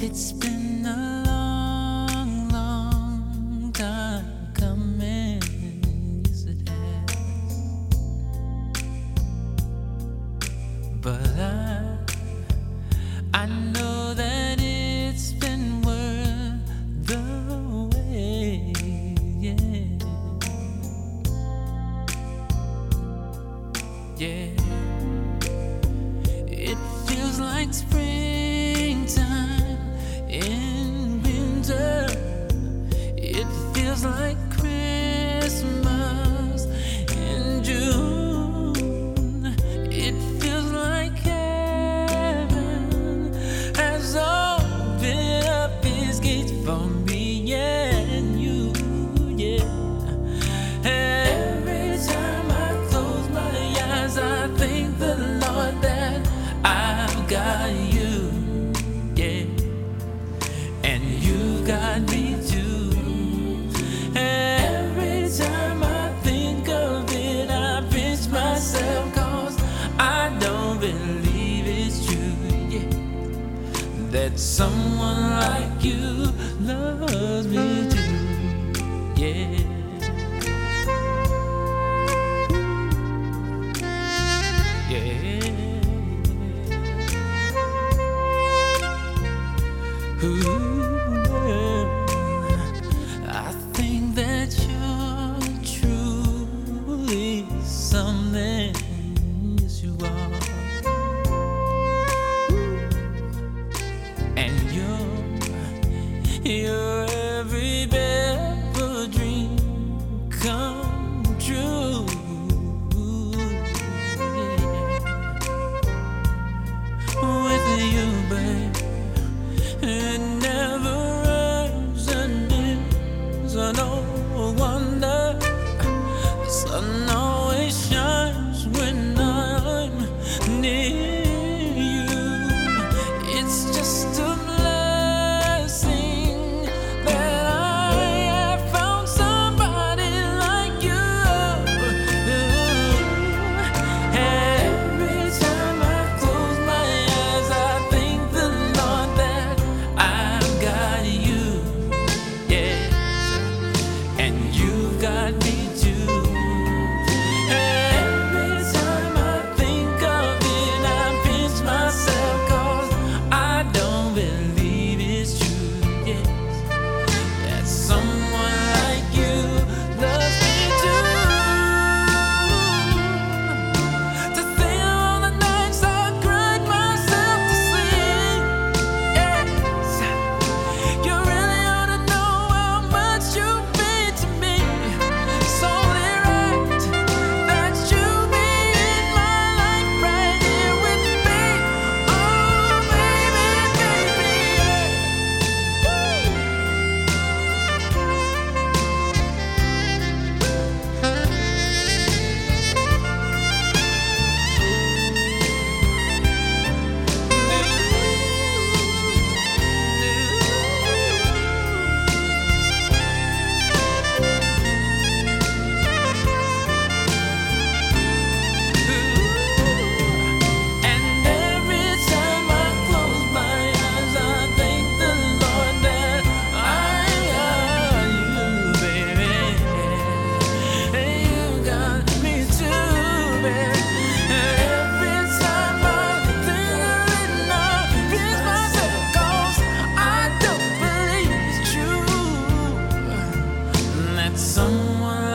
It's been a long, long time coming. Yes, it has. But I, I know that it's been worth the wait. Yeah. yeah. It feels like spring. Someone like you loves me too. Yeah. You're someone